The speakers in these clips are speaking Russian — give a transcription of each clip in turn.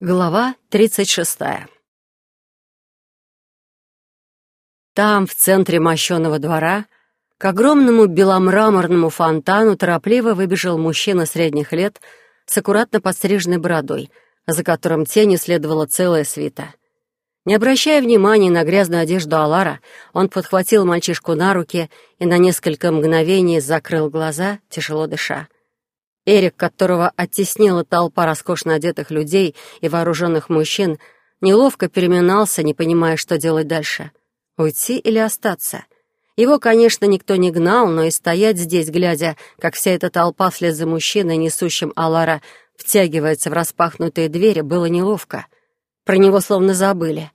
Глава 36. Там, в центре мощеного двора, к огромному беломраморному фонтану торопливо выбежал мужчина средних лет с аккуратно подстриженной бородой, за которым тенью следовала целая свита. Не обращая внимания на грязную одежду Алара, он подхватил мальчишку на руки и на несколько мгновений закрыл глаза, тяжело дыша. Эрик, которого оттеснила толпа роскошно одетых людей и вооруженных мужчин, неловко переминался, не понимая, что делать дальше. Уйти или остаться? Его, конечно, никто не гнал, но и стоять здесь, глядя, как вся эта толпа вслед за мужчиной, несущим Алара, втягивается в распахнутые двери, было неловко. Про него словно забыли.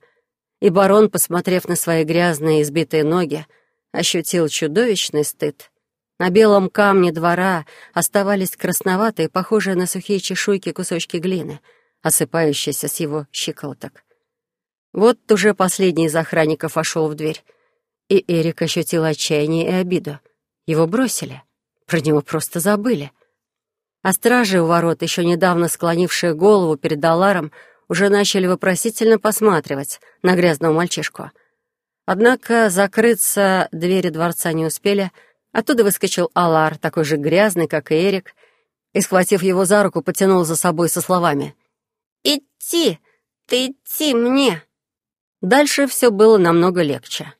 И барон, посмотрев на свои грязные избитые ноги, ощутил чудовищный стыд. На белом камне двора оставались красноватые, похожие на сухие чешуйки кусочки глины, осыпающиеся с его щиколоток. Вот уже последний из охранников вошел в дверь, и Эрик ощутил отчаяние и обиду. Его бросили, про него просто забыли. А стражи у ворот, еще недавно склонившие голову перед Аларом, уже начали вопросительно посматривать на грязного мальчишку. Однако закрыться двери дворца не успели — Оттуда выскочил Алар, такой же грязный, как и Эрик, и, схватив его за руку, потянул за собой со словами «Идти! Ты идти мне!» Дальше все было намного легче.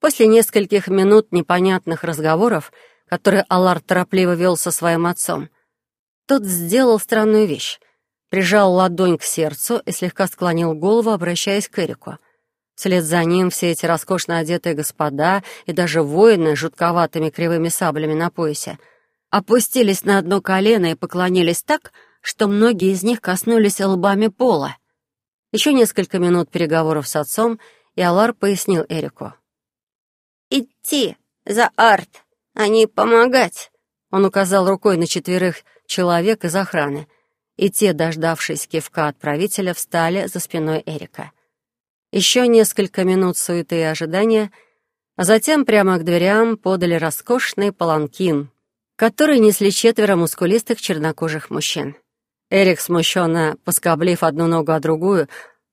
После нескольких минут непонятных разговоров, которые Алар торопливо вел со своим отцом, тот сделал странную вещь. Прижал ладонь к сердцу и слегка склонил голову, обращаясь к Эрику — Вслед за ним все эти роскошно одетые господа и даже воины с жутковатыми кривыми саблями на поясе опустились на одно колено и поклонились так, что многие из них коснулись лбами пола. Еще несколько минут переговоров с отцом, и Алар пояснил Эрику. «Идти за арт, а не помогать!» Он указал рукой на четверых человек из охраны, и те, дождавшись кивка отправителя, встали за спиной Эрика. Еще несколько минут суеты и ожидания, а затем прямо к дверям подали роскошный паланкин, который несли четверо мускулистых чернокожих мужчин. Эрик, смущенно поскоблив одну ногу, а другую,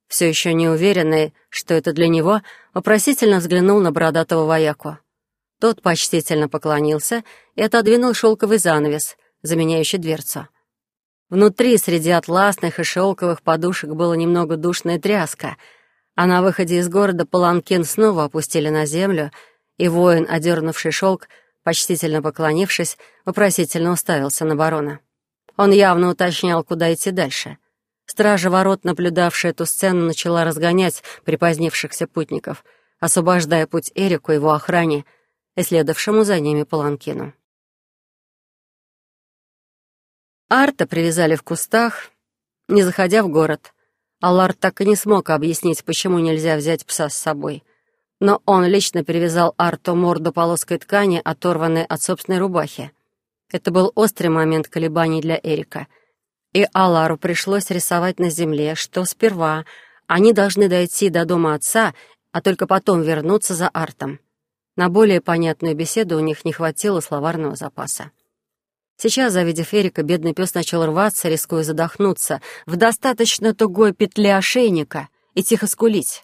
все еще не уверенный, что это для него, вопросительно взглянул на бородатого вояку. Тот почтительно поклонился и отодвинул шелковый занавес, заменяющий дверцу. Внутри, среди атласных и шелковых подушек, было немного душная тряска — а на выходе из города Паланкин снова опустили на землю, и воин, одернувший шелк, почтительно поклонившись, вопросительно уставился на барона. Он явно уточнял, куда идти дальше. Стража ворот, наблюдавшая эту сцену, начала разгонять припозднившихся путников, освобождая путь Эрику и его охране и следовавшему за ними Паланкину. Арта привязали в кустах, не заходя в город — Аллар так и не смог объяснить, почему нельзя взять пса с собой. Но он лично перевязал Арту морду полоской ткани, оторванной от собственной рубахи. Это был острый момент колебаний для Эрика. И Алару пришлось рисовать на земле, что сперва они должны дойти до дома отца, а только потом вернуться за Артом. На более понятную беседу у них не хватило словарного запаса. Сейчас, завидев Эрика, бедный пес начал рваться, рискуя задохнуться, в достаточно тугой петле ошейника и тихо скулить.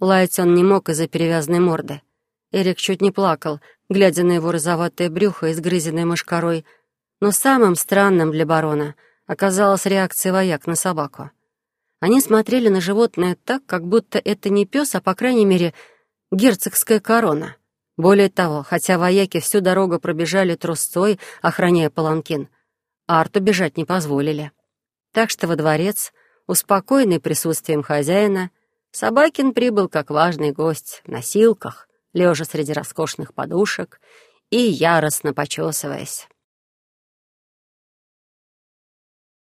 Лаять он не мог из-за перевязанной морды. Эрик чуть не плакал, глядя на его розоватое брюхо, изгрызенное мошкарой. Но самым странным для барона оказалась реакция вояк на собаку. Они смотрели на животное так, как будто это не пес, а, по крайней мере, герцогская корона — более того, хотя вояки всю дорогу пробежали трусцой, охраняя паланкин, Арту бежать не позволили. Так что во дворец, успокоенный присутствием хозяина, Собакин прибыл как важный гость в носилках, лежа среди роскошных подушек и яростно почесываясь.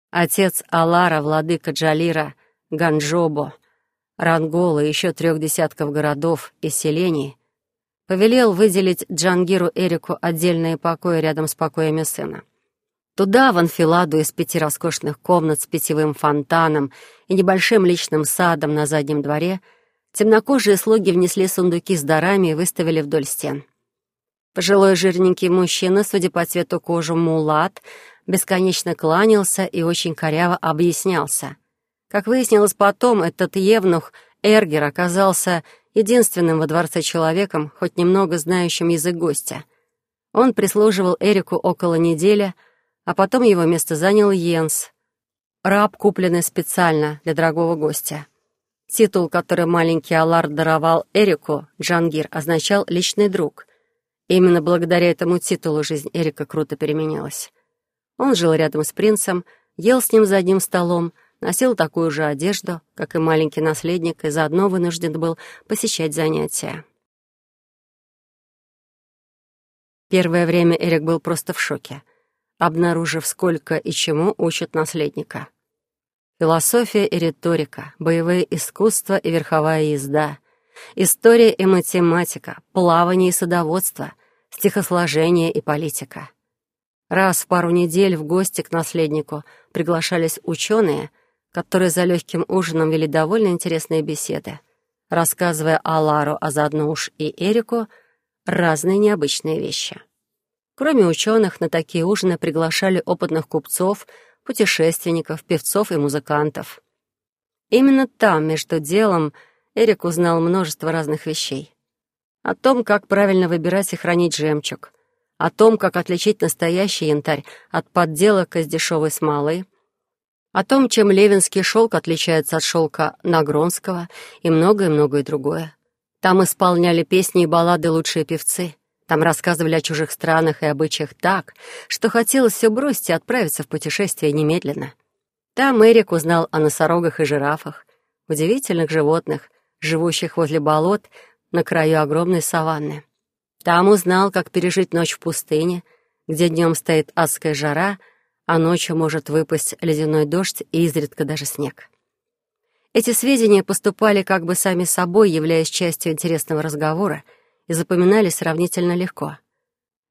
Отец Алара, владыка Джалира, Ганджобо, Рангола и еще трех десятков городов и селений повелел выделить Джангиру Эрику отдельные покои рядом с покоями сына. Туда, в анфиладу из пяти роскошных комнат с питьевым фонтаном и небольшим личным садом на заднем дворе, темнокожие слуги внесли сундуки с дарами и выставили вдоль стен. Пожилой жирненький мужчина, судя по цвету кожи мулат, бесконечно кланялся и очень коряво объяснялся. Как выяснилось потом, этот евнух Эргер оказался единственным во дворце человеком, хоть немного знающим язык гостя. Он прислуживал Эрику около недели, а потом его место занял Йенс, раб, купленный специально для дорогого гостя. Титул, который маленький Алар даровал Эрику, Джангир, означал «личный друг». Именно благодаря этому титулу жизнь Эрика круто переменилась. Он жил рядом с принцем, ел с ним за одним столом, носил такую же одежду, как и маленький наследник, и заодно вынужден был посещать занятия. Первое время Эрик был просто в шоке, обнаружив, сколько и чему учат наследника. Философия и риторика, боевые искусства и верховая езда, история и математика, плавание и садоводство, стихосложение и политика. Раз в пару недель в гости к наследнику приглашались ученые, которые за легким ужином вели довольно интересные беседы, рассказывая Алару, а заодно уж и Эрику, разные необычные вещи. Кроме ученых, на такие ужины приглашали опытных купцов — путешественников, певцов и музыкантов. Именно там, между делом, Эрик узнал множество разных вещей. О том, как правильно выбирать и хранить жемчуг, о том, как отличить настоящий янтарь от подделок из дешевой смолы, о том, чем левинский шелк отличается от шелка нагронского и многое-многое другое. Там исполняли песни и баллады лучшие певцы — там рассказывали о чужих странах и обычаях так, что хотелось все бросить и отправиться в путешествие немедленно. Там Эрик узнал о носорогах и жирафах, удивительных животных, живущих возле болот на краю огромной саванны. Там узнал, как пережить ночь в пустыне, где днем стоит адская жара, а ночью может выпасть ледяной дождь и изредка даже снег. Эти сведения поступали как бы сами собой, являясь частью интересного разговора — и запоминались сравнительно легко.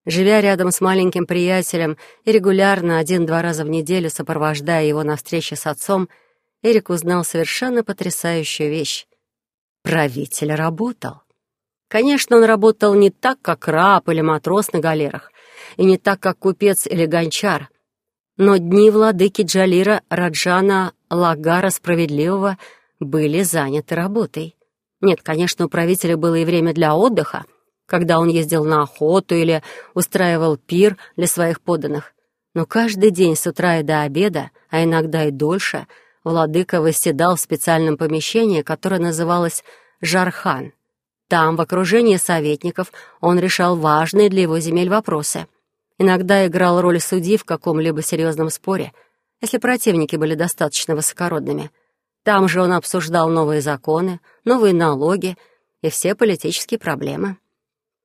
Живя рядом с маленьким приятелем и регулярно один-два раза в неделю сопровождая его на встрече с отцом, Эрик узнал совершенно потрясающую вещь. Правитель работал. Конечно, он работал не так, как раб или матрос на галерах, и не так, как купец или гончар, но дни владыки Джалира Раджана Лагара Справедливого были заняты работой. Нет, конечно, у правителя было и время для отдыха, когда он ездил на охоту или устраивал пир для своих подданных. Но каждый день с утра и до обеда, а иногда и дольше, владыка восседал в специальном помещении, которое называлось «Жархан». Там, в окружении советников, он решал важные для его земель вопросы. Иногда играл роль судьи в каком-либо серьезном споре, если противники были достаточно высокородными — там же он обсуждал новые законы, новые налоги и все политические проблемы.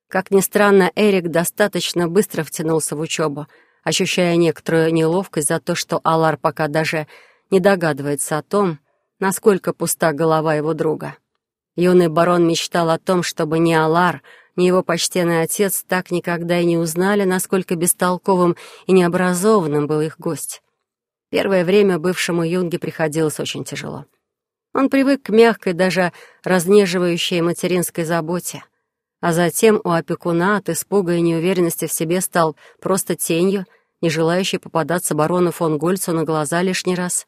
Как ни странно, Эрик достаточно быстро втянулся в учебу, ощущая некоторую неловкость за то, что Алар пока даже не догадывается о том, насколько пуста голова его друга. Юный барон мечтал о том, чтобы ни Алар, ни его почтенный отец так никогда и не узнали, насколько бестолковым и необразованным был их гость. Первое время бывшему Юнге приходилось очень тяжело. Он привык к мягкой, даже разнеживающей материнской заботе. А затем у опекуна от испуга и неуверенности в себе стал просто тенью, не желающей попадаться барону фон Гольцу на глаза лишний раз.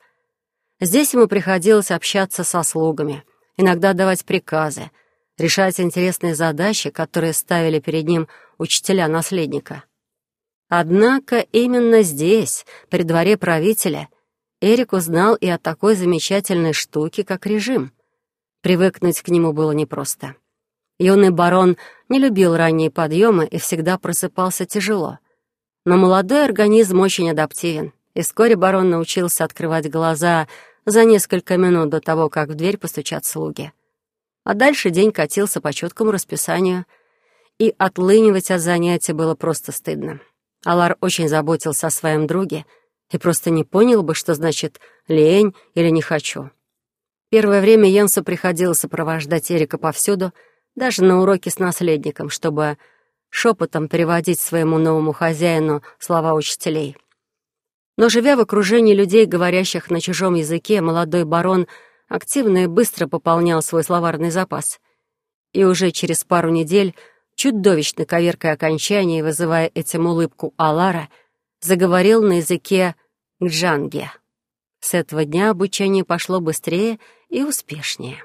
Здесь ему приходилось общаться со слугами, иногда давать приказы, решать интересные задачи, которые ставили перед ним учителя наследника. Однако именно здесь, при дворе правителя, Эрик узнал и о такой замечательной штуке, как режим. Привыкнуть к нему было непросто. Юный барон не любил ранние подъемы и всегда просыпался тяжело. Но молодой организм очень адаптивен, и вскоре барон научился открывать глаза за несколько минут до того, как в дверь постучат слуги. А дальше день катился по четкому расписанию, и отлынивать от занятия было просто стыдно. Алар очень заботился о своем друге и просто не понял бы, что значит «лень» или «не хочу». Первое время Йенсу приходилось сопровождать Эрика повсюду, даже на уроки с наследником, чтобы шепотом переводить своему новому хозяину слова учителей. Но живя в окружении людей, говорящих на чужом языке, молодой барон активно и быстро пополнял свой словарный запас. И уже через пару недель чудовищно коверкая окончание, вызывая этим улыбку Алара, заговорил на языке Гджанге. С этого дня обучение пошло быстрее и успешнее.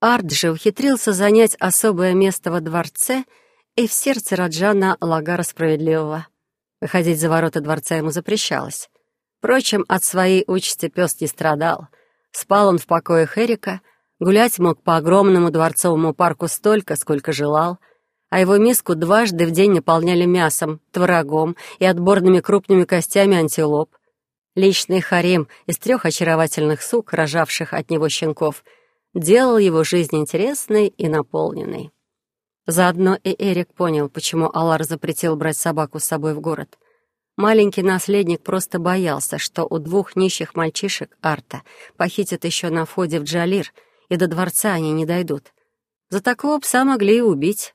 Арт же ухитрился занять особое место во дворце и в сердце Раджана Лагара Справедливого. Выходить за ворота дворца ему запрещалось. Впрочем, от своей участи пес не страдал. Спал он в покоях Эрика, гулять мог по огромному дворцовому парку столько, сколько желал, а его миску дважды в день наполняли мясом, творогом и отборными крупными костями антилоп. Личный харим из трех очаровательных сук, рожавших от него щенков — делал его жизнь интересной и наполненной. Заодно и Эрик понял, почему Алар запретил брать собаку с собой в город. Маленький наследник просто боялся, что у двух нищих мальчишек Арта похитят еще на входе в Джалир, и до дворца они не дойдут. За такого пса могли и убить.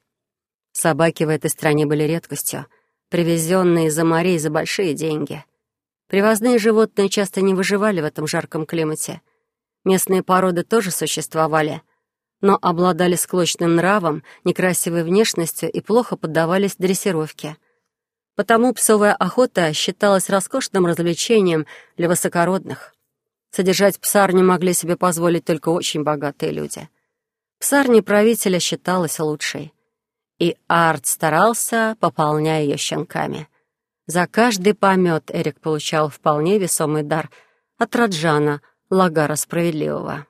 Собаки в этой стране были редкостью, привезенные из-за морей за большие деньги. Привозные животные часто не выживали в этом жарком климате — Местные породы тоже существовали, но обладали склочным нравом, некрасивой внешностью и плохо поддавались дрессировке. Потому псовая охота считалась роскошным развлечением для высокородных. Содержать псарню могли себе позволить только очень богатые люди. Псарня правителя считалась лучшей. И Арт старался, пополняя ее щенками. За каждый помет Эрик получал вполне весомый дар от Раджана — Лагара Справедливого.